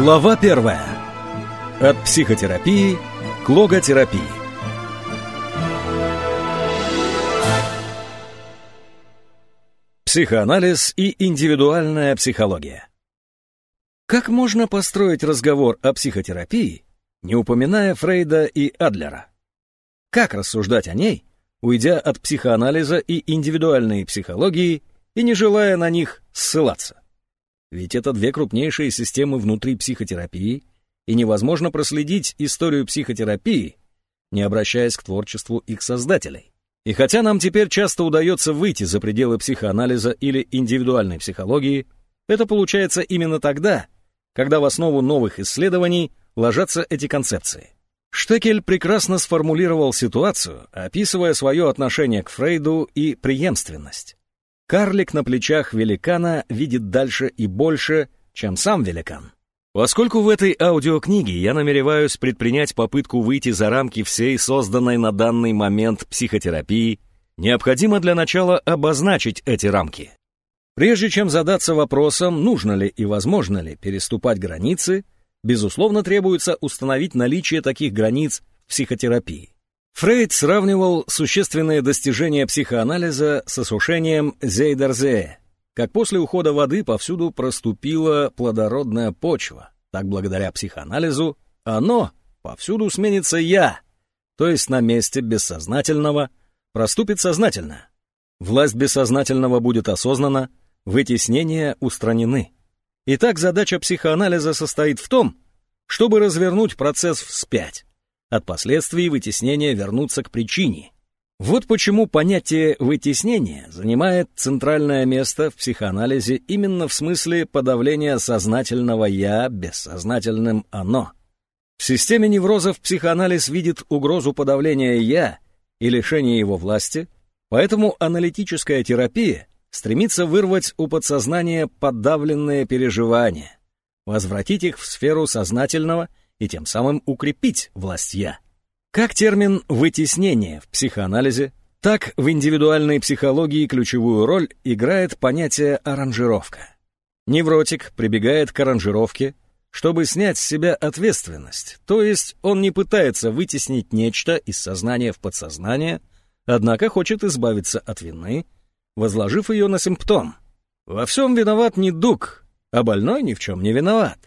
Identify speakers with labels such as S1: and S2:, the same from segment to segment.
S1: Глава первая. От психотерапии к логотерапии. Психоанализ и индивидуальная психология. Как можно построить разговор о психотерапии, не упоминая Фрейда и Адлера? Как рассуждать о ней, уйдя от психоанализа и индивидуальной психологии и не желая на них ссылаться? Ведь это две крупнейшие системы внутри психотерапии, и невозможно проследить историю психотерапии, не обращаясь к творчеству их создателей. И хотя нам теперь часто удается выйти за пределы психоанализа или индивидуальной психологии, это получается именно тогда, когда в основу новых исследований ложатся эти концепции. Штекель прекрасно сформулировал ситуацию, описывая свое отношение к Фрейду и преемственность. Карлик на плечах великана видит дальше и больше, чем сам великан. Поскольку в этой аудиокниге я намереваюсь предпринять попытку выйти за рамки всей созданной на данный момент психотерапии, необходимо для начала обозначить эти рамки. Прежде чем задаться вопросом, нужно ли и возможно ли переступать границы, безусловно, требуется установить наличие таких границ в психотерапии. Фрейд сравнивал существенные достижения психоанализа с осушением Зейдерзея. Как после ухода воды повсюду проступила плодородная почва, так благодаря психоанализу оно повсюду сменится «я», то есть на месте бессознательного проступит сознательное. Власть бессознательного будет осознана, вытеснения устранены. Итак, задача психоанализа состоит в том, чтобы развернуть процесс вспять от последствий вытеснения вернуться к причине. Вот почему понятие вытеснения занимает центральное место в психоанализе именно в смысле подавления сознательного «я» бессознательным «оно». В системе неврозов психоанализ видит угрозу подавления «я» и лишения его власти, поэтому аналитическая терапия стремится вырвать у подсознания подавленные переживания, возвратить их в сферу сознательного – и тем самым укрепить власть «я». Как термин «вытеснение» в психоанализе, так в индивидуальной психологии ключевую роль играет понятие «аранжировка». Невротик прибегает к аранжировке, чтобы снять с себя ответственность, то есть он не пытается вытеснить нечто из сознания в подсознание, однако хочет избавиться от вины, возложив ее на симптом. Во всем виноват не дух, а больной ни в чем не виноват.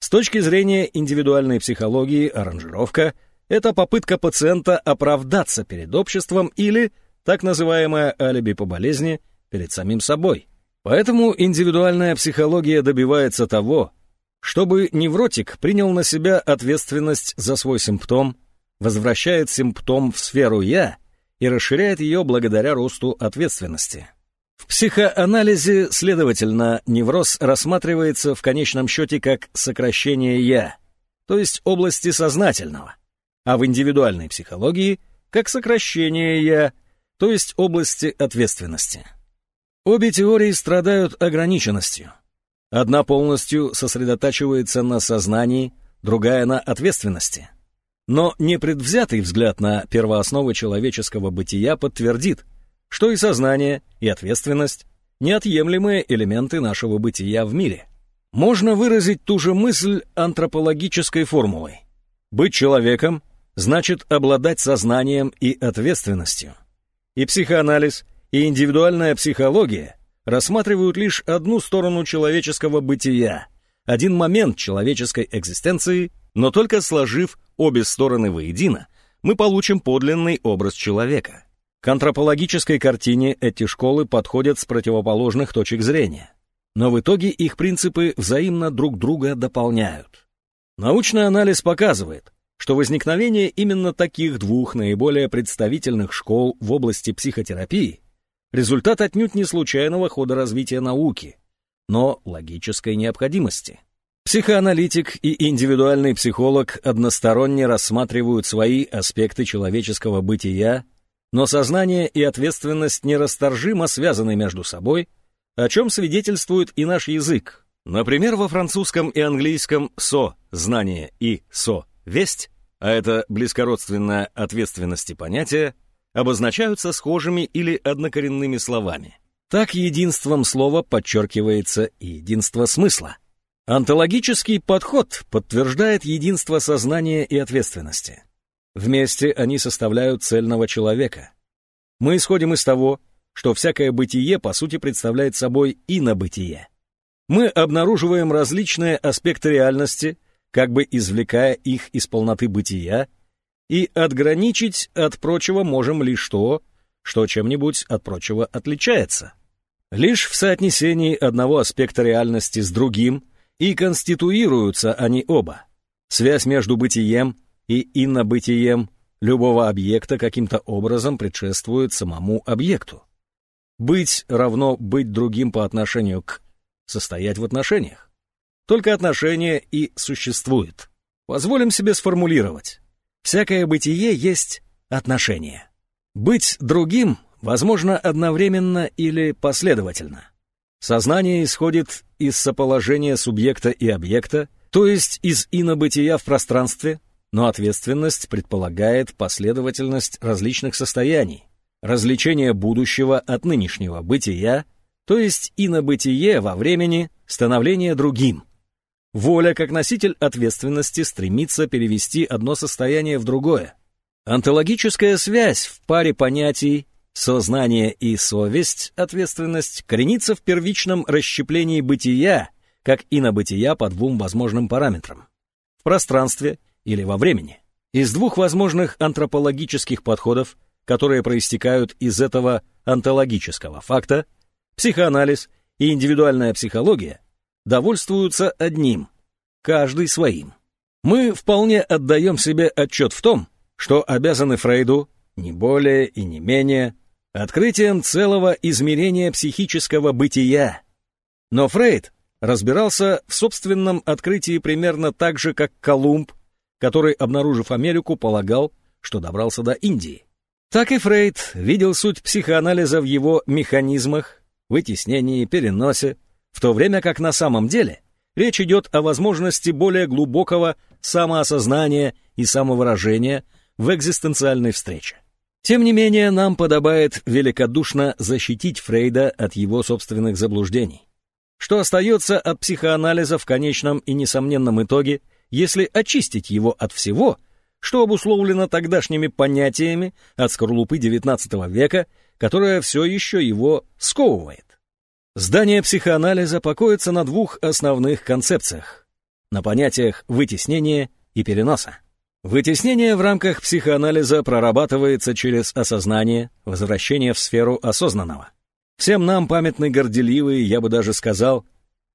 S1: С точки зрения индивидуальной психологии, аранжировка — это попытка пациента оправдаться перед обществом или так называемое алиби по болезни перед самим собой. Поэтому индивидуальная психология добивается того, чтобы невротик принял на себя ответственность за свой симптом, возвращает симптом в сферу «я» и расширяет ее благодаря росту ответственности. В психоанализе, следовательно, невроз рассматривается в конечном счете как сокращение «я», то есть области сознательного, а в индивидуальной психологии — как сокращение «я», то есть области ответственности. Обе теории страдают ограниченностью. Одна полностью сосредотачивается на сознании, другая — на ответственности. Но непредвзятый взгляд на первоосновы человеческого бытия подтвердит, что и сознание, и ответственность — неотъемлемые элементы нашего бытия в мире. Можно выразить ту же мысль антропологической формулой. Быть человеком значит обладать сознанием и ответственностью. И психоанализ, и индивидуальная психология рассматривают лишь одну сторону человеческого бытия, один момент человеческой экзистенции, но только сложив обе стороны воедино, мы получим подлинный образ человека — к антропологической картине эти школы подходят с противоположных точек зрения, но в итоге их принципы взаимно друг друга дополняют. Научный анализ показывает, что возникновение именно таких двух наиболее представительных школ в области психотерапии – результат отнюдь не случайного хода развития науки, но логической необходимости. Психоаналитик и индивидуальный психолог односторонне рассматривают свои аспекты человеческого бытия но сознание и ответственность нерасторжимо связаны между собой, о чем свидетельствует и наш язык. Например, во французском и английском «со» знание и со-весть, а это близкородственное ответственности понятия, обозначаются схожими или однокоренными словами. Так единством слова подчеркивается и единство смысла. Онтологический подход подтверждает единство сознания и ответственности. Вместе они составляют цельного человека. Мы исходим из того, что всякое бытие по сути представляет собой инобытие. Мы обнаруживаем различные аспекты реальности, как бы извлекая их из полноты бытия, и отграничить от прочего можем лишь то, что чем-нибудь от прочего отличается. Лишь в соотнесении одного аспекта реальности с другим и конституируются они оба. Связь между бытием и инобытием любого объекта каким-то образом предшествует самому объекту. Быть равно быть другим по отношению к состоять в отношениях. Только отношения и существуют. Позволим себе сформулировать. Всякое бытие есть отношение. Быть другим возможно одновременно или последовательно. Сознание исходит из соположения субъекта и объекта, то есть из инобытия в пространстве, но ответственность предполагает последовательность различных состояний, развлечение будущего от нынешнего бытия, то есть инобытие во времени, становление другим. Воля, как носитель ответственности, стремится перевести одно состояние в другое. Онтологическая связь в паре понятий сознание и совесть, ответственность, коренится в первичном расщеплении бытия, как и на бытия по двум возможным параметрам. В пространстве или во времени. Из двух возможных антропологических подходов – которые проистекают из этого онтологического факта, психоанализ и индивидуальная психология довольствуются одним, каждый своим. Мы вполне отдаем себе отчет в том, что обязаны Фрейду, не более и не менее, открытием целого измерения психического бытия. Но Фрейд разбирался в собственном открытии примерно так же, как Колумб, который, обнаружив Америку, полагал, что добрался до Индии. Так и Фрейд видел суть психоанализа в его механизмах, вытеснении, переносе, в то время как на самом деле речь идет о возможности более глубокого самоосознания и самовыражения в экзистенциальной встрече. Тем не менее, нам подобает великодушно защитить Фрейда от его собственных заблуждений. Что остается от психоанализа в конечном и несомненном итоге, если очистить его от всего – что обусловлено тогдашними понятиями от скорлупы XIX века, которая все еще его сковывает. Здание психоанализа покоится на двух основных концепциях – на понятиях вытеснения и переноса. Вытеснение в рамках психоанализа прорабатывается через осознание, возвращение в сферу осознанного. Всем нам памятны горделивые, я бы даже сказал,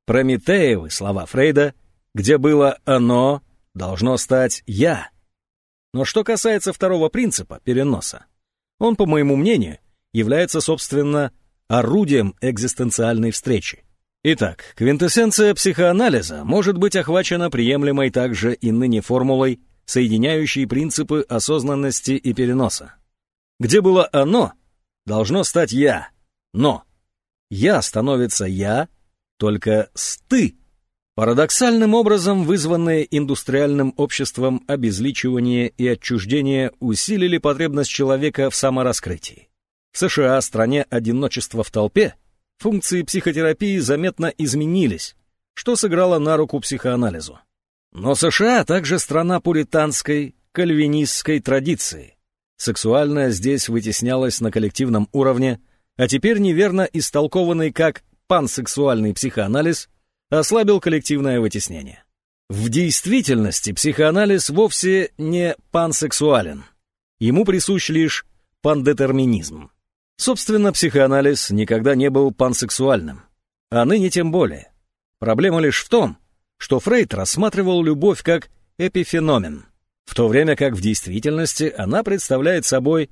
S1: Прометеевы слова Фрейда, где было «оно» должно стать «я», но что касается второго принципа, переноса, он, по моему мнению, является, собственно, орудием экзистенциальной встречи. Итак, квинтэссенция психоанализа может быть охвачена приемлемой также и ныне формулой, соединяющей принципы осознанности и переноса. Где было «оно», должно стать «я», но «я» становится «я» только с «ты» Парадоксальным образом вызванные индустриальным обществом обезличивание и отчуждение усилили потребность человека в самораскрытии. В США, стране одиночества в толпе, функции психотерапии заметно изменились, что сыграло на руку психоанализу. Но США также страна пуританской, кальвинистской традиции. Сексуальное здесь вытеснялось на коллективном уровне, а теперь неверно истолкованный как пансексуальный психоанализ – ослабил коллективное вытеснение. В действительности психоанализ вовсе не пансексуален. Ему присущ лишь пандетерминизм. Собственно, психоанализ никогда не был пансексуальным, а ныне тем более. Проблема лишь в том, что Фрейд рассматривал любовь как эпифеномен, в то время как в действительности она представляет собой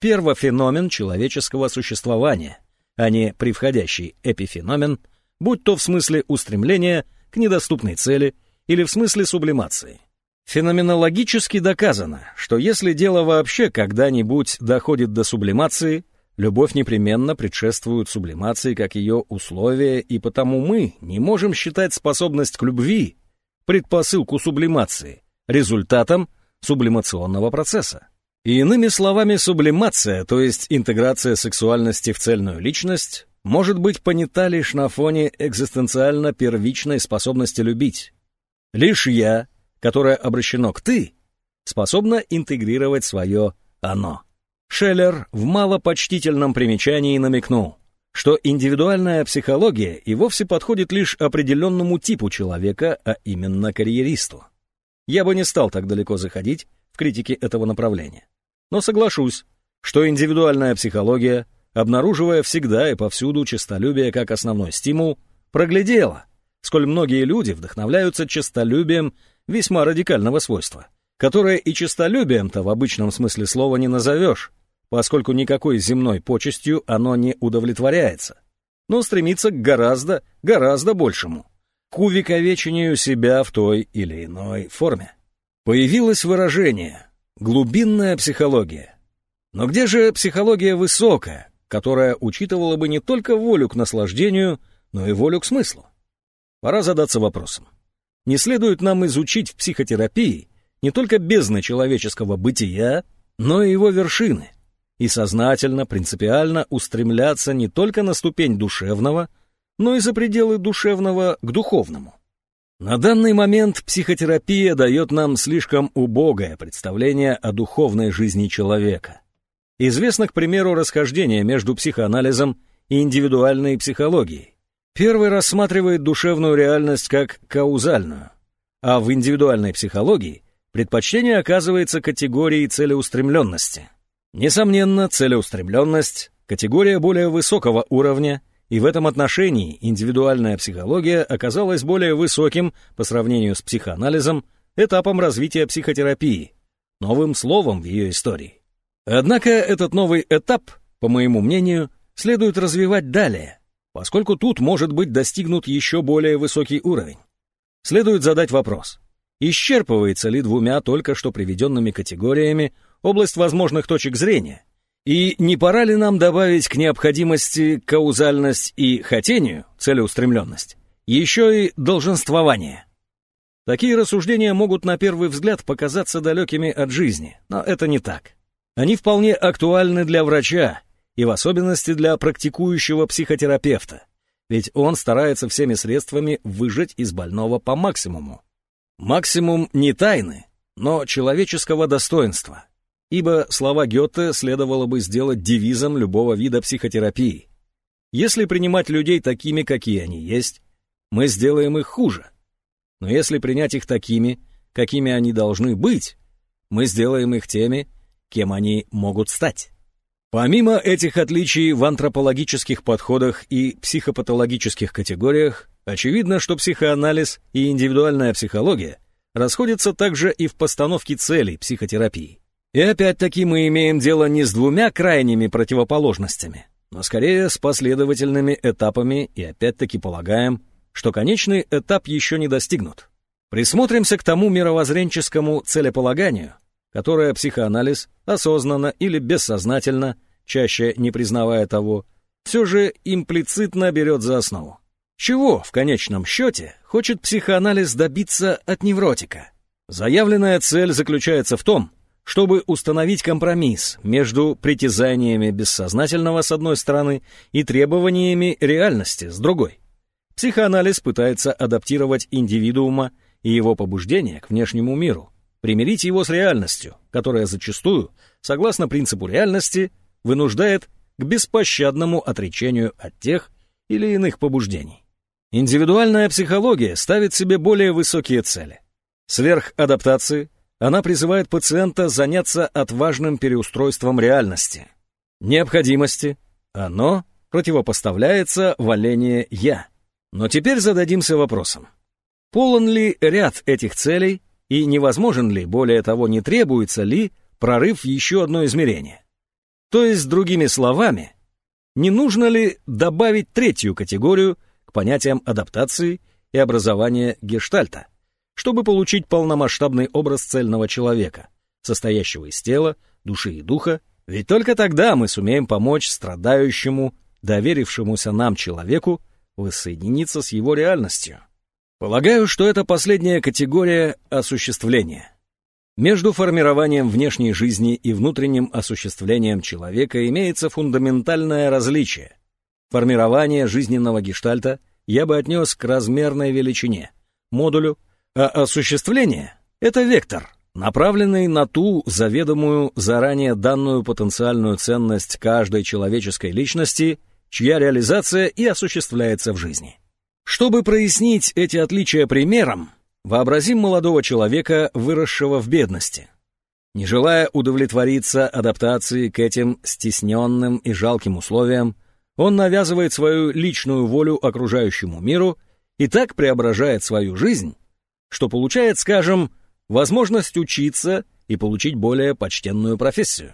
S1: первофеномен человеческого существования, а не превходящий эпифеномен – будь то в смысле устремления к недоступной цели или в смысле сублимации. Феноменологически доказано, что если дело вообще когда-нибудь доходит до сублимации, любовь непременно предшествует сублимации как ее условие, и потому мы не можем считать способность к любви предпосылку сублимации, результатом сублимационного процесса. И иными словами, сублимация, то есть интеграция сексуальности в цельную личность, может быть понята лишь на фоне экзистенциально первичной способности любить. Лишь я, которое обращено к «ты», способна интегрировать свое «оно». Шеллер в малопочтительном примечании намекнул, что индивидуальная психология и вовсе подходит лишь определенному типу человека, а именно карьеристу. Я бы не стал так далеко заходить в критике этого направления. Но соглашусь, что индивидуальная психология, обнаруживая всегда и повсюду честолюбие как основной стимул, проглядела, сколь многие люди вдохновляются честолюбием весьма радикального свойства, которое и честолюбием-то в обычном смысле слова не назовешь, поскольку никакой земной почестью оно не удовлетворяется, но стремится к гораздо, гораздо большему, к увековечению себя в той или иной форме. Появилось выражение Глубинная психология. Но где же психология высокая, которая учитывала бы не только волю к наслаждению, но и волю к смыслу? Пора задаться вопросом. Не следует нам изучить в психотерапии не только бездны человеческого бытия, но и его вершины, и сознательно, принципиально устремляться не только на ступень душевного, но и за пределы душевного к духовному. На данный момент психотерапия дает нам слишком убогое представление о духовной жизни человека. Известно, к примеру, расхождение между психоанализом и индивидуальной психологией. Первый рассматривает душевную реальность как каузальную, а в индивидуальной психологии предпочтение оказывается категорией целеустремленности. Несомненно, целеустремленность – категория более высокого уровня – и в этом отношении индивидуальная психология оказалась более высоким по сравнению с психоанализом этапом развития психотерапии, новым словом в ее истории. Однако этот новый этап, по моему мнению, следует развивать далее, поскольку тут может быть достигнут еще более высокий уровень. Следует задать вопрос, исчерпывается ли двумя только что приведенными категориями область возможных точек зрения, и не пора ли нам добавить к необходимости каузальность и хотению, целеустремленность, еще и долженствование? Такие рассуждения могут на первый взгляд показаться далекими от жизни, но это не так. Они вполне актуальны для врача, и в особенности для практикующего психотерапевта, ведь он старается всеми средствами выжать из больного по максимуму. Максимум не тайны, но человеческого достоинства – ибо слова Гёте следовало бы сделать девизом любого вида психотерапии. Если принимать людей такими, какие они есть, мы сделаем их хуже. Но если принять их такими, какими они должны быть, мы сделаем их теми, кем они могут стать. Помимо этих отличий в антропологических подходах и психопатологических категориях, очевидно, что психоанализ и индивидуальная психология расходятся также и в постановке целей психотерапии. И опять-таки мы имеем дело не с двумя крайними противоположностями, но скорее с последовательными этапами и опять-таки полагаем, что конечный этап еще не достигнут. Присмотримся к тому мировоззренческому целеполаганию, которое психоанализ осознанно или бессознательно, чаще не признавая того, все же имплицитно берет за основу. Чего, в конечном счете, хочет психоанализ добиться от невротика? Заявленная цель заключается в том, чтобы установить компромисс между притязаниями бессознательного с одной стороны и требованиями реальности с другой. Психоанализ пытается адаптировать индивидуума и его побуждения к внешнему миру, примирить его с реальностью, которая зачастую, согласно принципу реальности, вынуждает к беспощадному отречению от тех или иных побуждений. Индивидуальная психология ставит себе более высокие цели. Сверхадаптации, она призывает пациента заняться отважным переустройством реальности. Необходимости. Оно противопоставляется валению «я». Но теперь зададимся вопросом. Полон ли ряд этих целей и невозможен ли, более того, не требуется ли прорыв еще одно измерение? То есть, другими словами, не нужно ли добавить третью категорию к понятиям адаптации и образования гештальта? Чтобы получить полномасштабный образ цельного человека, состоящего из тела, души и духа, ведь только тогда мы сумеем помочь страдающему, доверившемуся нам человеку воссоединиться с его реальностью. Полагаю, что это последняя категория осуществления. Между формированием внешней жизни и внутренним осуществлением человека имеется фундаментальное различие. Формирование жизненного гештальта я бы отнес к размерной величине, модулю, а осуществление — это вектор, направленный на ту заведомую заранее данную потенциальную ценность каждой человеческой личности, чья реализация и осуществляется в жизни. Чтобы прояснить эти отличия примером, вообразим молодого человека, выросшего в бедности. Не желая удовлетвориться адаптацией к этим стесненным и жалким условиям, он навязывает свою личную волю окружающему миру и так преображает свою жизнь, что получает, скажем, возможность учиться и получить более почтенную профессию.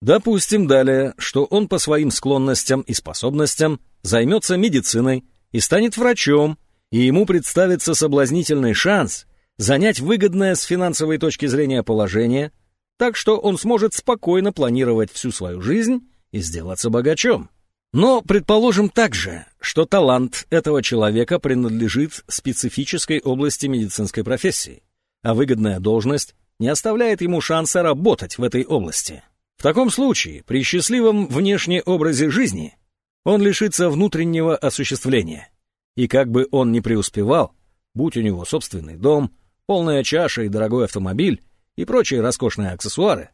S1: Допустим далее, что он по своим склонностям и способностям займется медициной, и станет врачом, и ему представится соблазнительный шанс занять выгодное с финансовой точки зрения положение, так что он сможет спокойно планировать всю свою жизнь и сделаться богачом. Но предположим также, что талант этого человека принадлежит специфической области медицинской профессии, а выгодная должность не оставляет ему шанса работать в этой области. В таком случае, при счастливом внешнем образе жизни, он лишится внутреннего осуществления. И как бы он ни преуспевал, будь у него собственный дом, полная чаша и дорогой автомобиль и прочие роскошные аксессуары,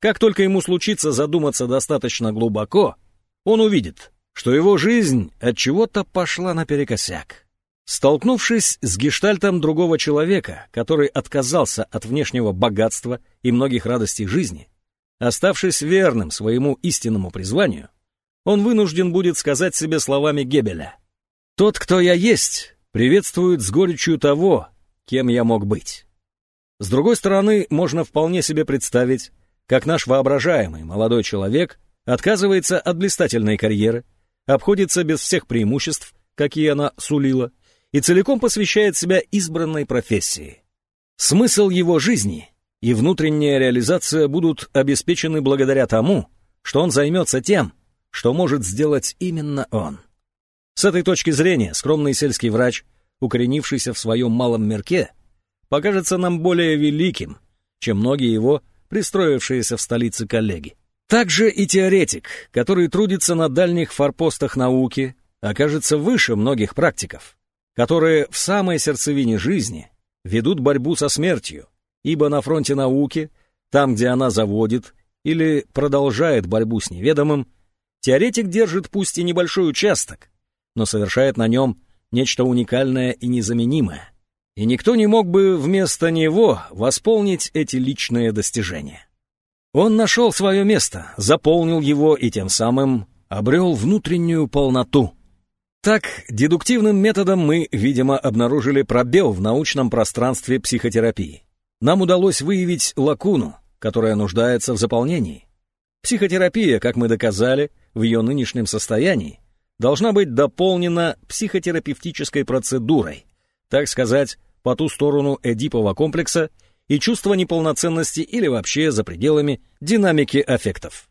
S1: как только ему случится задуматься достаточно глубоко, он увидит, что его жизнь от чего-то пошла наперекосяк. Столкнувшись с гештальтом другого человека, который отказался от внешнего богатства и многих радостей жизни, оставшись верным своему истинному призванию, он вынужден будет сказать себе словами Гебеля «Тот, кто я есть, приветствует с горечью того, кем я мог быть». С другой стороны, можно вполне себе представить, как наш воображаемый молодой человек отказывается от блистательной карьеры, обходится без всех преимуществ, какие она сулила, и целиком посвящает себя избранной профессии. Смысл его жизни и внутренняя реализация будут обеспечены благодаря тому, что он займется тем, что может сделать именно он. С этой точки зрения скромный сельский врач, укоренившийся в своем малом мирке, покажется нам более великим, чем многие его пристроившиеся в столице коллеги. Также и теоретик, который трудится на дальних форпостах науки, окажется выше многих практиков, которые в самой сердцевине жизни ведут борьбу со смертью, ибо на фронте науки, там, где она заводит или продолжает борьбу с неведомым, Теоретик держит пусть и небольшой участок, но совершает на нем нечто уникальное и незаменимое. И никто не мог бы вместо него восполнить эти личные достижения. Он нашел свое место, заполнил его и тем самым обрел внутреннюю полноту. Так, дедуктивным методом мы, видимо, обнаружили пробел в научном пространстве психотерапии. Нам удалось выявить лакуну, которая нуждается в заполнении. Психотерапия, как мы доказали, в ее нынешнем состоянии должна быть дополнена психотерапевтической процедурой, так сказать, по ту сторону Эдипова комплекса и чувства неполноценности или вообще за пределами динамики аффектов.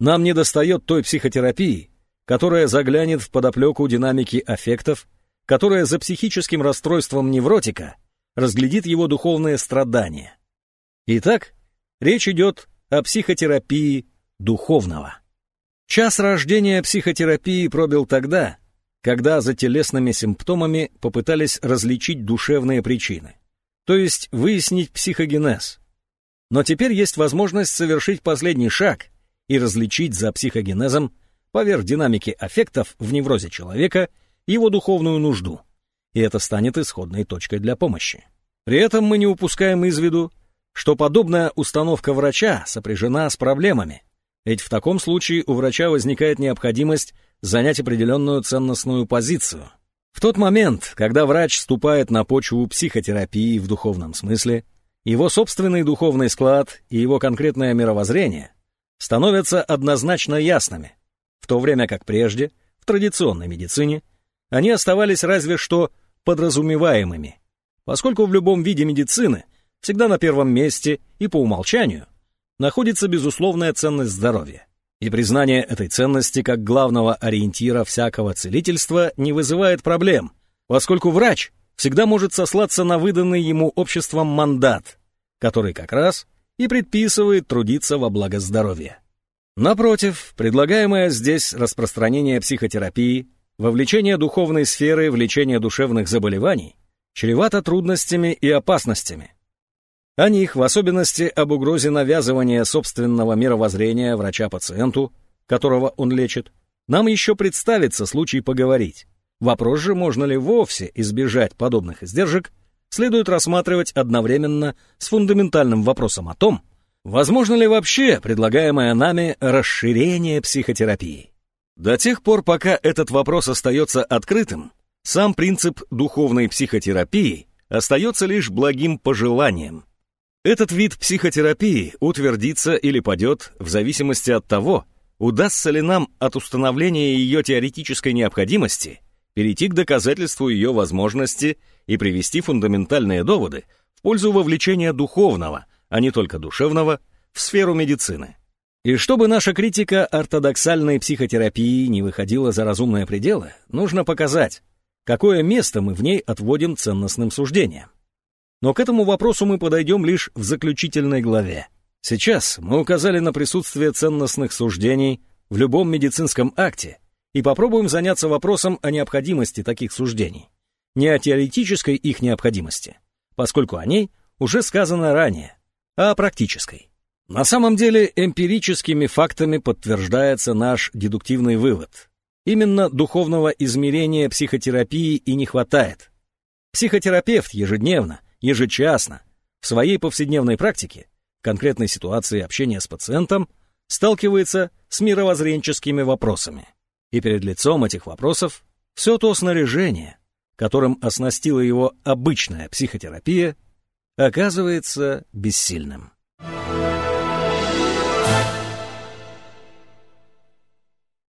S1: Нам недостает той психотерапии, которая заглянет в подоплеку динамики аффектов, которая за психическим расстройством невротика разглядит его духовные страдания. Итак, речь идет о психотерапии духовного. Час рождения психотерапии пробил тогда, когда за телесными симптомами попытались различить душевные причины, то есть выяснить психогенез. Но теперь есть возможность совершить последний шаг и различить за психогенезом поверх динамики аффектов в неврозе человека его духовную нужду, и это станет исходной точкой для помощи. При этом мы не упускаем из виду, что подобная установка врача сопряжена с проблемами, ведь в таком случае у врача возникает необходимость занять определенную ценностную позицию. В тот момент, когда врач ступает на почву психотерапии в духовном смысле, его собственный духовный склад и его конкретное мировоззрение становятся однозначно ясными, в то время как прежде, в традиционной медицине, они оставались разве что подразумеваемыми, поскольку в любом виде медицины всегда на первом месте и по умолчанию находится безусловная ценность здоровья. И признание этой ценности как главного ориентира всякого целительства не вызывает проблем, поскольку врач всегда может сослаться на выданный ему обществом мандат, который как раз и предписывает трудиться во благо здоровья. Напротив, предлагаемое здесь распространение психотерапии, вовлечение духовной сферы в лечение душевных заболеваний, чревато трудностями и опасностями. О них, в особенности об угрозе навязывания собственного мировоззрения врача пациенту, которого он лечит, нам еще представится случай поговорить. Вопрос же, можно ли вовсе избежать подобных издержек, следует рассматривать одновременно с фундаментальным вопросом о том, возможно ли вообще предлагаемое нами расширение психотерапии. До тех пор, пока этот вопрос остается открытым, сам принцип духовной психотерапии остается лишь благим пожеланием. Этот вид психотерапии утвердится или падет в зависимости от того, удастся ли нам от установления ее теоретической необходимости перейти к доказательству ее возможности и привести фундаментальные доводы в пользу вовлечения духовного, а не только душевного, в сферу медицины. И чтобы наша критика ортодоксальной психотерапии не выходила за разумные пределы, нужно показать, какое место мы в ней отводим ценностным суждениям. Но к этому вопросу мы подойдем лишь в заключительной главе. Сейчас мы указали на присутствие ценностных суждений в любом медицинском акте и попробуем заняться вопросом о необходимости таких суждений, не о теоретической их необходимости, поскольку о ней уже сказано ранее, а о практической. На самом деле эмпирическими фактами подтверждается наш дедуктивный вывод. Именно духовного измерения психотерапии и не хватает. Психотерапевт ежедневно, ежечасно, в своей повседневной практике, конкретной ситуации общения с пациентом, сталкивается с мировоззренческими вопросами. И перед лицом этих вопросов все то снаряжение, которым оснастила его обычная психотерапия, оказывается бессильным.